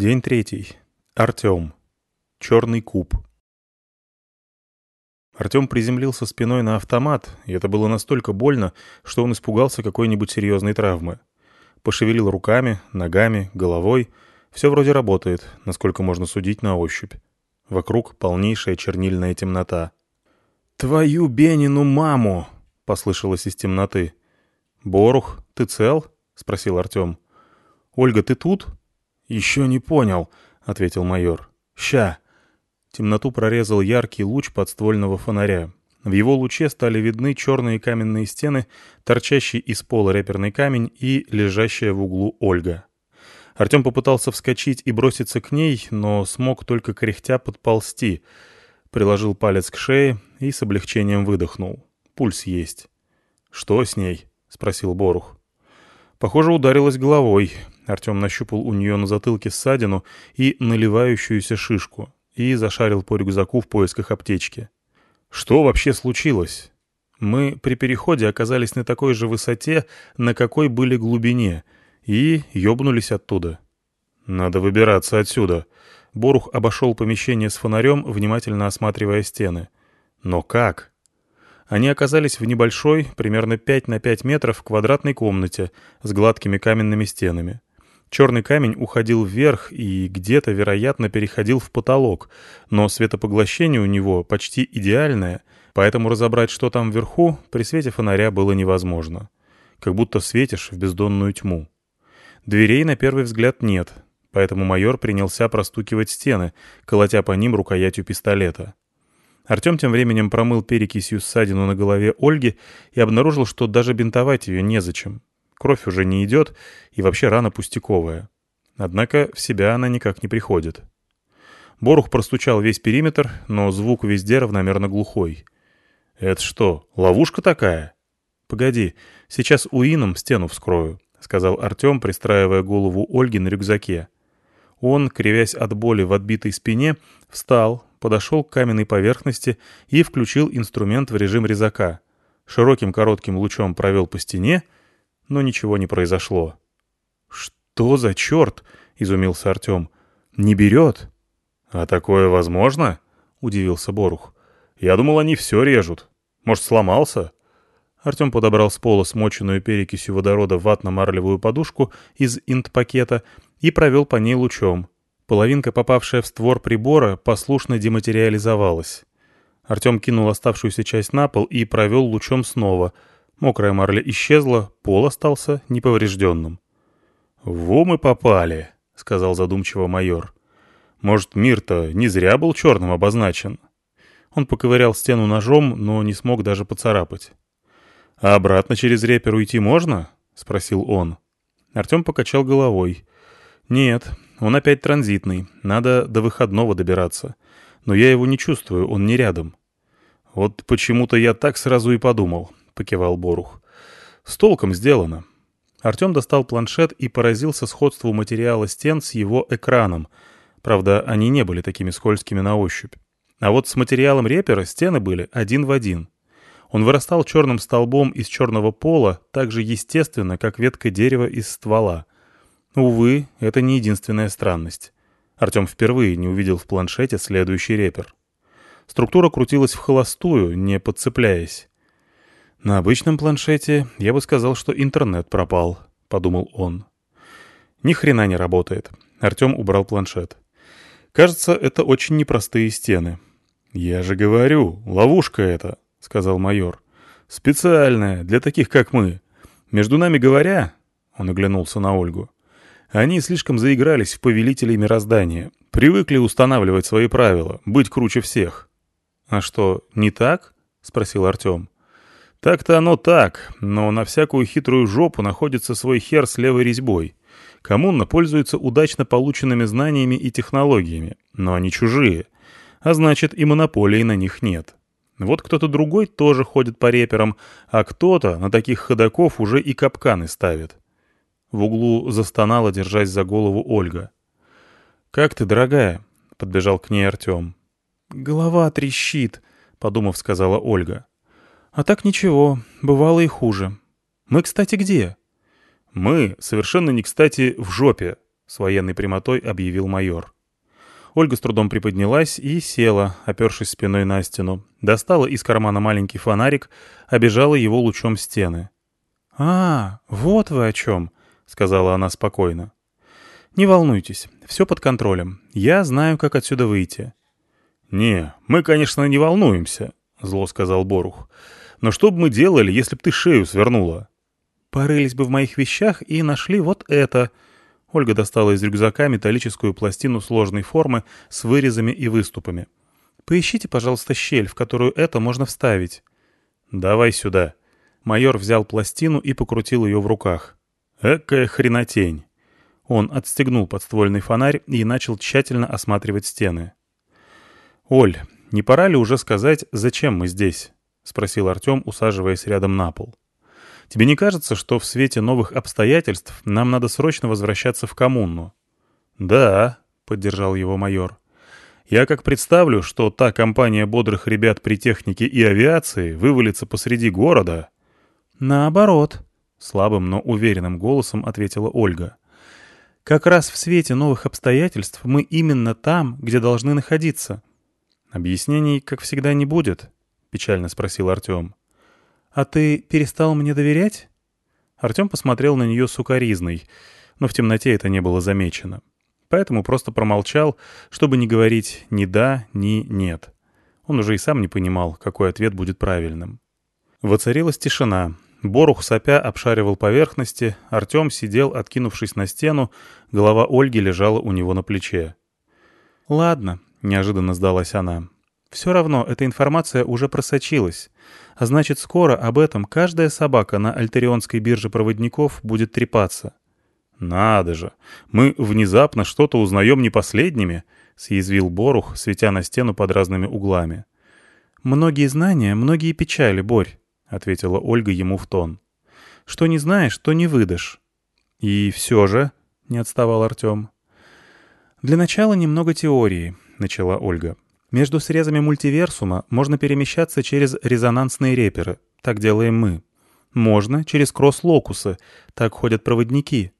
День третий. Артем. Черный куб. Артем приземлился спиной на автомат, и это было настолько больно, что он испугался какой-нибудь серьезной травмы. Пошевелил руками, ногами, головой. Все вроде работает, насколько можно судить на ощупь. Вокруг полнейшая чернильная темнота. «Твою Бенину маму!» — послышалось из темноты. «Борух, ты цел?» — спросил Артем. «Ольга, ты тут?» «Еще не понял», — ответил майор. «Ща». Темноту прорезал яркий луч подствольного фонаря. В его луче стали видны черные каменные стены, торчащий из пола реперный камень и лежащая в углу Ольга. Артем попытался вскочить и броситься к ней, но смог только кряхтя подползти. Приложил палец к шее и с облегчением выдохнул. Пульс есть. «Что с ней?» — спросил Борух. Похоже, ударилась головой. Артем нащупал у нее на затылке ссадину и наливающуюся шишку и зашарил по рюкзаку в поисках аптечки. «Что вообще случилось?» Мы при переходе оказались на такой же высоте, на какой были глубине, и ёбнулись оттуда. «Надо выбираться отсюда». Борух обошел помещение с фонарем, внимательно осматривая стены. «Но как?» Они оказались в небольшой, примерно 5 на 5 метров, квадратной комнате с гладкими каменными стенами. Черный камень уходил вверх и где-то, вероятно, переходил в потолок, но светопоглощение у него почти идеальное, поэтому разобрать, что там вверху, при свете фонаря было невозможно. Как будто светишь в бездонную тьму. Дверей на первый взгляд нет, поэтому майор принялся простукивать стены, колотя по ним рукоятью пистолета. Артем тем временем промыл перекисью ссадину на голове Ольги и обнаружил, что даже бинтовать ее незачем. Кровь уже не идет, и вообще рана пустяковая. Однако в себя она никак не приходит. Борух простучал весь периметр, но звук везде равномерно глухой. «Это что, ловушка такая?» «Погоди, сейчас уином стену вскрою», — сказал Артем, пристраивая голову Ольги на рюкзаке. Он, кривясь от боли в отбитой спине, встал, подошел к каменной поверхности и включил инструмент в режим резака. Широким коротким лучом провел по стене — но ничего не произошло. «Что за черт?» — изумился Артем. «Не берет?» «А такое возможно?» — удивился Борух. «Я думал, они все режут. Может, сломался?» Артем подобрал с пола смоченную перекисью водорода ватно-марлевую подушку из инт-пакета и провел по ней лучом. Половинка, попавшая в створ прибора, послушно дематериализовалась. Артем кинул оставшуюся часть на пол и провел лучом снова — Мокрая марля исчезла, пол остался неповрежденным. «Во мы попали», — сказал задумчиво майор. «Может, мир-то не зря был черным обозначен?» Он поковырял стену ножом, но не смог даже поцарапать. «А обратно через репер уйти можно?» — спросил он. Артем покачал головой. «Нет, он опять транзитный. Надо до выходного добираться. Но я его не чувствую, он не рядом». «Вот почему-то я так сразу и подумал покивал Борух. «С толком сделано». Артем достал планшет и поразился сходству материала стен с его экраном. Правда, они не были такими скользкими на ощупь. А вот с материалом репера стены были один в один. Он вырастал черным столбом из черного пола так же естественно, как ветка дерева из ствола. Увы, это не единственная странность. Артем впервые не увидел в планшете следующий репер. Структура крутилась в холостую, не подцепляясь. «На обычном планшете я бы сказал, что интернет пропал», — подумал он. «Ни хрена не работает». Артем убрал планшет. «Кажется, это очень непростые стены». «Я же говорю, ловушка это», — сказал майор. «Специальная, для таких, как мы. Между нами говоря...» — он оглянулся на Ольгу. «Они слишком заигрались в повелителей мироздания. Привыкли устанавливать свои правила, быть круче всех». «А что, не так?» — спросил Артем. Так-то оно так, но на всякую хитрую жопу находится свой хер с левой резьбой. Коммуна пользуется удачно полученными знаниями и технологиями, но они чужие, а значит и монополии на них нет. Вот кто-то другой тоже ходит по реперам, а кто-то на таких ходаков уже и капканы ставит. В углу застонала, держась за голову Ольга. «Как ты, дорогая?» — подбежал к ней Артем. «Голова трещит», — подумав, сказала Ольга. А так ничего, бывало и хуже. Мы, кстати, где? Мы совершенно не кстати в жопе, с военной прямотой объявил майор. Ольга с трудом приподнялась и села, опершись спиной на стену. Достала из кармана маленький фонарик, обежала его лучом стены. «А, вот вы о чем», — сказала она спокойно. «Не волнуйтесь, все под контролем. Я знаю, как отсюда выйти». «Не, мы, конечно, не волнуемся», — зло сказал Борух. «Но что бы мы делали, если б ты шею свернула?» «Порылись бы в моих вещах и нашли вот это», Ольга достала из рюкзака металлическую пластину сложной формы с вырезами и выступами. «Поищите, пожалуйста, щель, в которую это можно вставить». «Давай сюда». Майор взял пластину и покрутил ее в руках. «Экая хренотень». Он отстегнул подствольный фонарь и начал тщательно осматривать стены. «Оль, не пора ли уже сказать, зачем мы здесь?» — спросил Артем, усаживаясь рядом на пол. Тебе не кажется, что в свете новых обстоятельств нам надо срочно возвращаться в коммуну?» «Да», — поддержал его майор. «Я как представлю, что та компания бодрых ребят при технике и авиации вывалится посреди города...» «Наоборот», — слабым, но уверенным голосом ответила Ольга. «Как раз в свете новых обстоятельств мы именно там, где должны находиться». «Объяснений, как всегда, не будет?» — печально спросил Артем. «А ты перестал мне доверять?» Артем посмотрел на нее сукоризной, но в темноте это не было замечено. Поэтому просто промолчал, чтобы не говорить ни «да», ни «нет». Он уже и сам не понимал, какой ответ будет правильным. Воцарилась тишина. Борух сопя обшаривал поверхности, Артем сидел, откинувшись на стену, голова Ольги лежала у него на плече. «Ладно», — неожиданно сдалась она. «Все равно эта информация уже просочилась. А значит, скоро об этом каждая собака на альтерионской бирже проводников будет трепаться. «Надо же! Мы внезапно что-то узнаем не последними», — съязвил Борух, светя на стену под разными углами. «Многие знания, многие печали, Борь», — ответила Ольга ему в тон. «Что не знаешь, то не выдашь». «И все же», — не отставал Артем. «Для начала немного теории», — начала Ольга. Между срезами мультиверсума можно перемещаться через резонансные реперы. Так делаем мы. Можно через кросс-локусы. Так ходят проводники.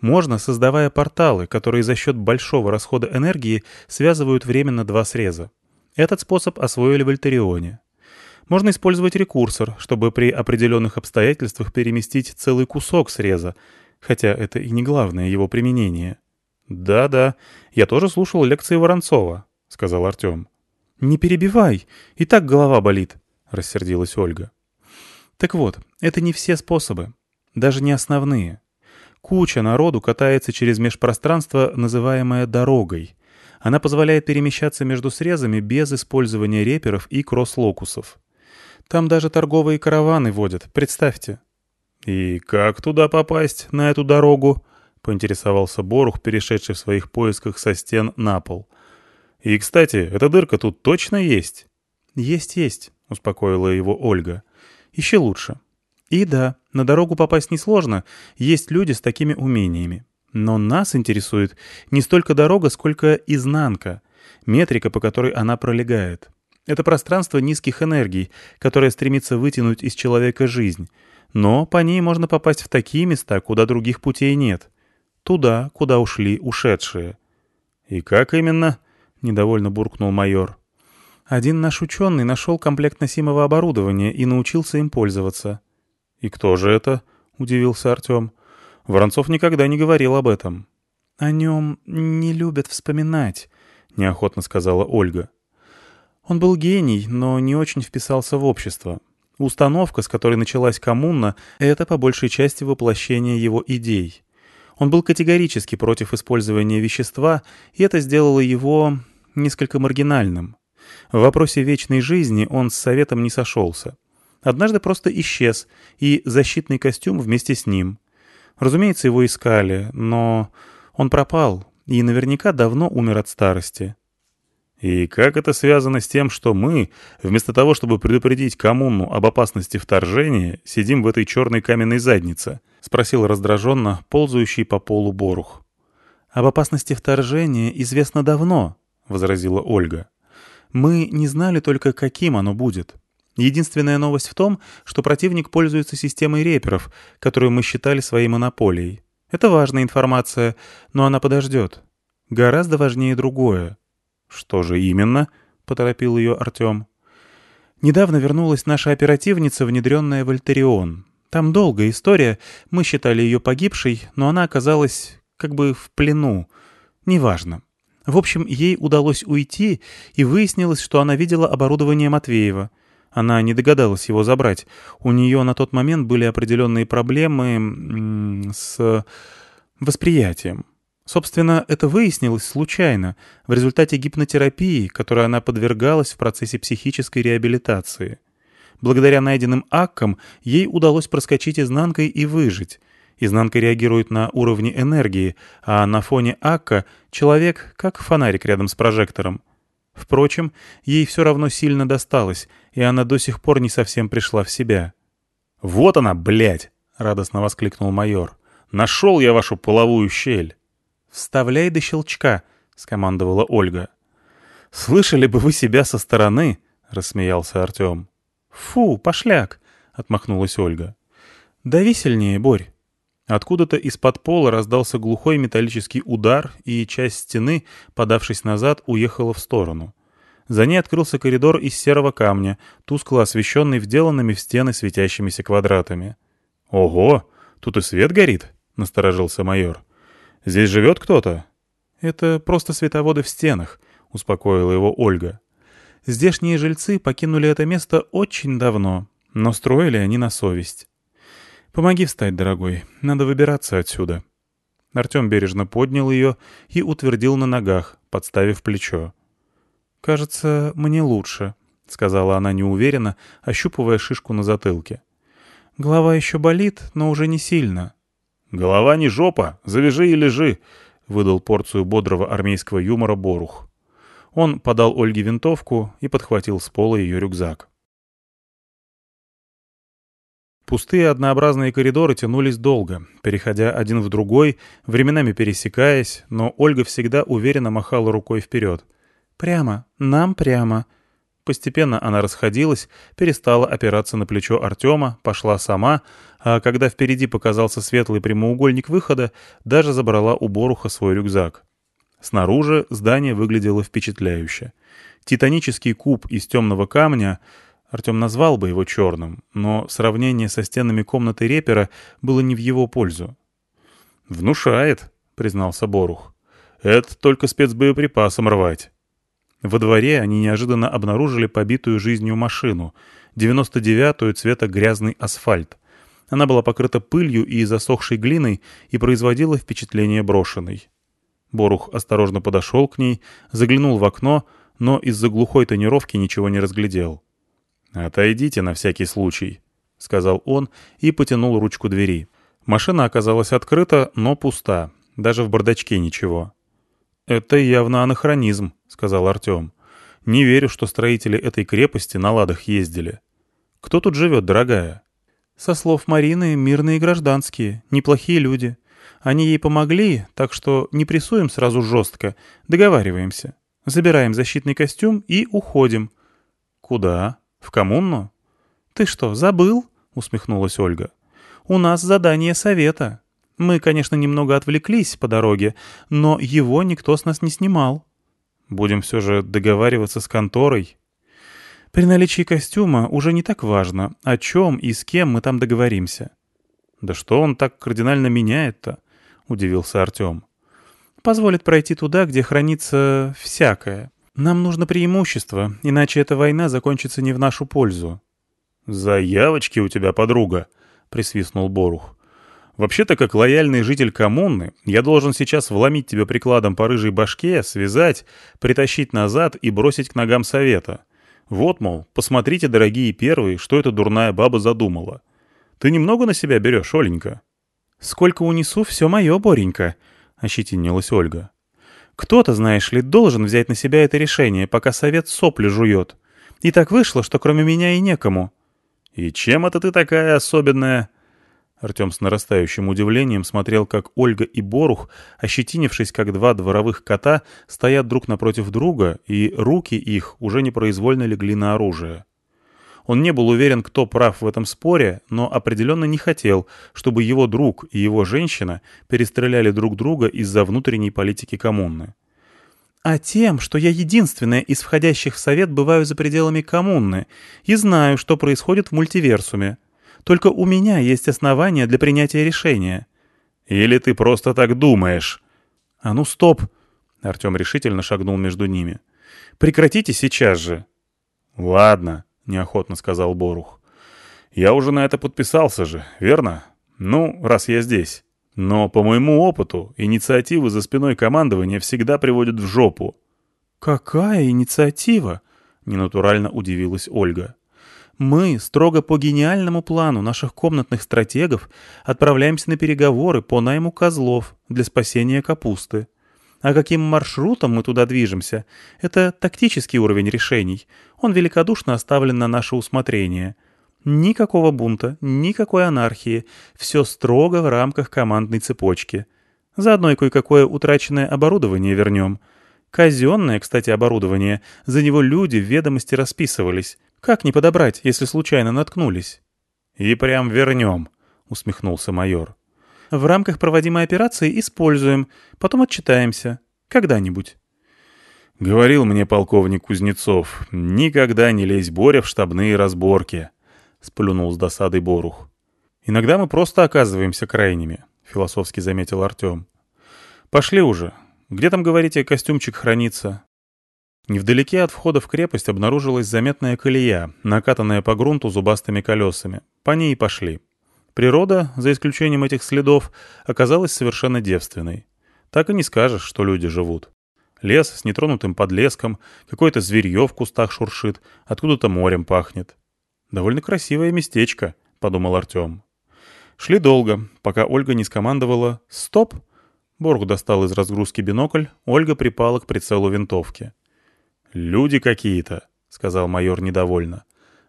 Можно, создавая порталы, которые за счет большого расхода энергии связывают временно два среза. Этот способ освоили в Альтерионе. Можно использовать рекурсор, чтобы при определенных обстоятельствах переместить целый кусок среза, хотя это и не главное его применение. «Да-да, я тоже слушал лекции Воронцова», — сказал Артем. «Не перебивай, и так голова болит», — рассердилась Ольга. «Так вот, это не все способы, даже не основные. Куча народу катается через межпространство, называемое «дорогой». Она позволяет перемещаться между срезами без использования реперов и кросс-локусов. Там даже торговые караваны водят, представьте». «И как туда попасть, на эту дорогу?» — поинтересовался Борух, перешедший в своих поисках со стен на пол — и, кстати, эта дырка тут точно есть?» «Есть, есть», — успокоила его Ольга. «Еще лучше. И да, на дорогу попасть несложно, есть люди с такими умениями. Но нас интересует не столько дорога, сколько изнанка, метрика, по которой она пролегает. Это пространство низких энергий, которое стремится вытянуть из человека жизнь. Но по ней можно попасть в такие места, куда других путей нет. Туда, куда ушли ушедшие. «И как именно?» — недовольно буркнул майор. «Один наш ученый нашел комплект носимого оборудования и научился им пользоваться». «И кто же это?» — удивился Артем. «Воронцов никогда не говорил об этом». «О нем не любят вспоминать», — неохотно сказала Ольга. «Он был гений, но не очень вписался в общество. Установка, с которой началась коммуна, — это по большей части воплощение его идей». Он был категорически против использования вещества, и это сделало его несколько маргинальным. В вопросе вечной жизни он с советом не сошелся. Однажды просто исчез, и защитный костюм вместе с ним. Разумеется, его искали, но он пропал и наверняка давно умер от старости. И как это связано с тем, что мы, вместо того, чтобы предупредить коммуну об опасности вторжения, сидим в этой черной каменной заднице? — спросил раздраженно ползающий по полу Борух. «Об опасности вторжения известно давно», возразила Ольга. «Мы не знали только, каким оно будет. Единственная новость в том, что противник пользуется системой реперов, которую мы считали своей монополией. Это важная информация, но она подождет. Гораздо важнее другое». «Что же именно?» — поторопил ее Артем. «Недавно вернулась наша оперативница, внедренная в Альтерион. Там долгая история, мы считали ее погибшей, но она оказалась как бы в плену. Неважно. В общем, ей удалось уйти, и выяснилось, что она видела оборудование Матвеева. Она не догадалась его забрать. У нее на тот момент были определенные проблемы с восприятием. Собственно, это выяснилось случайно, в результате гипнотерапии, которой она подвергалась в процессе психической реабилитации. Благодаря найденным аккам ей удалось проскочить изнанкой и выжить. Изнанка реагирует на уровне энергии, а на фоне акка человек как фонарик рядом с прожектором. Впрочем, ей все равно сильно досталось, и она до сих пор не совсем пришла в себя. «Вот она, блядь!» — радостно воскликнул майор. «Нашел я вашу половую щель!» «Вставляй до щелчка!» — скомандовала Ольга. «Слышали бы вы себя со стороны!» — рассмеялся Артем. «Фу, пошляк!» — отмахнулась Ольга. «Дави сильнее, Борь!» Откуда-то из-под пола раздался глухой металлический удар, и часть стены, подавшись назад, уехала в сторону. За ней открылся коридор из серого камня, тускло освещенный вделанными в стены светящимися квадратами. «Ого! Тут и свет горит!» — насторожился майор. «Здесь живет кто-то?» «Это просто световоды в стенах», — успокоила его Ольга. «Здешние жильцы покинули это место очень давно, но строили они на совесть. «Помоги встать, дорогой. Надо выбираться отсюда». Артем бережно поднял ее и утвердил на ногах, подставив плечо. «Кажется, мне лучше», — сказала она неуверенно, ощупывая шишку на затылке. «Голова еще болит, но уже не сильно». «Голова не жопа, завяжи и лежи», — выдал порцию бодрого армейского юмора Борух. Он подал Ольге винтовку и подхватил с пола ее рюкзак. Пустые однообразные коридоры тянулись долго, переходя один в другой, временами пересекаясь, но Ольга всегда уверенно махала рукой вперед. «Прямо, нам прямо». Постепенно она расходилась, перестала опираться на плечо Артема, пошла сама, а когда впереди показался светлый прямоугольник выхода, даже забрала у Боруха свой рюкзак. Снаружи здание выглядело впечатляюще. Титанический куб из темного камня — Артем назвал бы его черным, но сравнение со стенами комнаты репера было не в его пользу. «Внушает», — признался Борух. «Это только спецбоеприпасом рвать». Во дворе они неожиданно обнаружили побитую жизнью машину, 99-ю цвета грязный асфальт. Она была покрыта пылью и засохшей глиной и производила впечатление брошенной. Борух осторожно подошел к ней, заглянул в окно, но из-за глухой тонировки ничего не разглядел. «Отойдите на всякий случай», — сказал он и потянул ручку двери. Машина оказалась открыта, но пуста. Даже в бардачке ничего. «Это явно анахронизм», — сказал Артем. «Не верю, что строители этой крепости на ладах ездили. Кто тут живет, дорогая?» «Со слов Марины, мирные гражданские, неплохие люди. Они ей помогли, так что не прессуем сразу жестко, договариваемся. Забираем защитный костюм и уходим». «Куда?» «В коммуну?» «Ты что, забыл?» — усмехнулась Ольга. «У нас задание совета. Мы, конечно, немного отвлеклись по дороге, но его никто с нас не снимал». «Будем все же договариваться с конторой?» «При наличии костюма уже не так важно, о чем и с кем мы там договоримся». «Да что он так кардинально меняет-то?» — удивился Артем. «Позволит пройти туда, где хранится всякое. Нам нужно преимущество, иначе эта война закончится не в нашу пользу». «Заявочки у тебя, подруга», — присвистнул Борух. «Вообще-то, как лояльный житель коммуны, я должен сейчас вломить тебя прикладом по рыжей башке, связать, притащить назад и бросить к ногам совета. Вот, мол, посмотрите, дорогие первые, что эта дурная баба задумала. Ты немного на себя берешь, Оленька?» «Сколько унесу, все мое, Боренька», — ощетинилась Ольга. Кто-то, знаешь ли, должен взять на себя это решение, пока совет сопли жует. И так вышло, что кроме меня и некому». «И чем это ты такая особенная?» Артем с нарастающим удивлением смотрел, как Ольга и Борух, ощетинившись как два дворовых кота, стоят друг напротив друга, и руки их уже непроизвольно легли на оружие. Он не был уверен, кто прав в этом споре, но определенно не хотел, чтобы его друг и его женщина перестреляли друг друга из-за внутренней политики коммуны. «А тем, что я единственная из входящих в совет бываю за пределами коммуны и знаю, что происходит в мультиверсуме. Только у меня есть основания для принятия решения». «Или ты просто так думаешь?» «А ну стоп!» Артем решительно шагнул между ними. «Прекратите сейчас же!» «Ладно», — неохотно сказал Борух. «Я уже на это подписался же, верно? Ну, раз я здесь. Но, по моему опыту, инициативы за спиной командования всегда приводят в жопу». «Какая инициатива?» — ненатурально удивилась Ольга. «Мы, строго по гениальному плану наших комнатных стратегов, отправляемся на переговоры по найму козлов для спасения капусты. А каким маршрутом мы туда движемся, это тактический уровень решений. Он великодушно оставлен на наше усмотрение. Никакого бунта, никакой анархии. Все строго в рамках командной цепочки. Заодно и кое-какое утраченное оборудование вернем. Казенное, кстати, оборудование. За него люди в ведомости расписывались. Как не подобрать, если случайно наткнулись? — И прям вернем, — усмехнулся майор. В рамках проводимой операции используем, потом отчитаемся. Когда-нибудь. Говорил мне полковник Кузнецов, никогда не лезь, Боря, в штабные разборки. Сплюнул с досадой Борух. Иногда мы просто оказываемся крайними, философски заметил Артем. Пошли уже. Где там, говорите, костюмчик хранится? Невдалеке от входа в крепость обнаружилась заметная колея, накатанная по грунту зубастыми колесами. По ней и пошли. Природа, за исключением этих следов, оказалась совершенно девственной. Так и не скажешь, что люди живут. Лес с нетронутым подлеском, какое-то зверье в кустах шуршит, откуда-то морем пахнет. «Довольно красивое местечко», — подумал Артем. Шли долго, пока Ольга не скомандовала «Стоп!». Борг достал из разгрузки бинокль, Ольга припала к прицелу винтовки. «Люди какие-то», — сказал майор недовольно.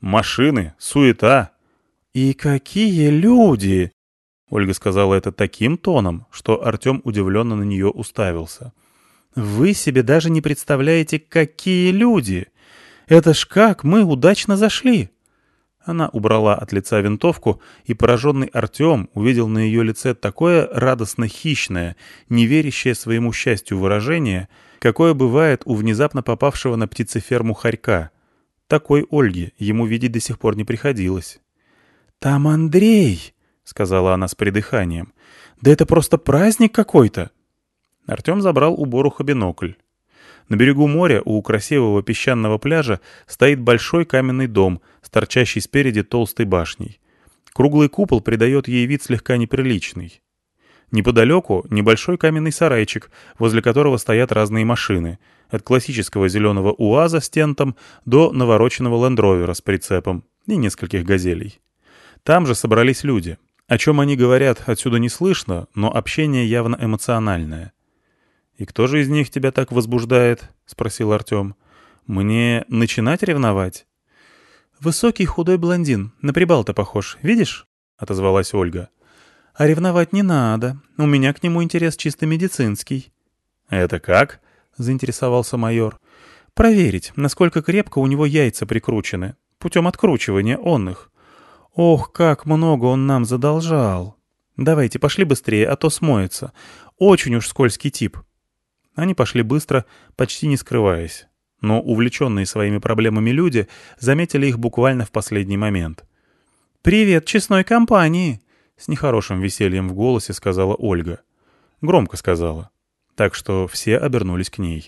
«Машины, суета, «И какие люди!» Ольга сказала это таким тоном, что Артем удивленно на нее уставился. «Вы себе даже не представляете, какие люди! Это ж как мы удачно зашли!» Она убрала от лица винтовку, и пораженный Артем увидел на ее лице такое радостно-хищное, не верящее своему счастью выражение, какое бывает у внезапно попавшего на птицеферму хорька. Такой Ольге ему видеть до сих пор не приходилось. «Там Андрей!» — сказала она с придыханием. «Да это просто праздник какой-то!» Артем забрал у Боруха бинокль. На берегу моря у красивого песчаного пляжа стоит большой каменный дом с торчащей спереди толстой башней. Круглый купол придает ей вид слегка неприличный. Неподалеку небольшой каменный сарайчик, возле которого стоят разные машины, от классического зеленого УАЗа с тентом до навороченного лендровера с прицепом и нескольких газелей. Там же собрались люди. О чем они говорят, отсюда не слышно, но общение явно эмоциональное. «И кто же из них тебя так возбуждает?» — спросил Артем. «Мне начинать ревновать?» «Высокий худой блондин, на прибал-то похож, видишь?» — отозвалась Ольга. «А ревновать не надо, у меня к нему интерес чисто медицинский». «Это как?» — заинтересовался майор. «Проверить, насколько крепко у него яйца прикручены, путем откручивания онных. Ох, как много он нам задолжал. Давайте, пошли быстрее, а то смоется. Очень уж скользкий тип. Они пошли быстро, почти не скрываясь. Но увлеченные своими проблемами люди заметили их буквально в последний момент. «Привет честной компании!» С нехорошим весельем в голосе сказала Ольга. Громко сказала. Так что все обернулись к ней.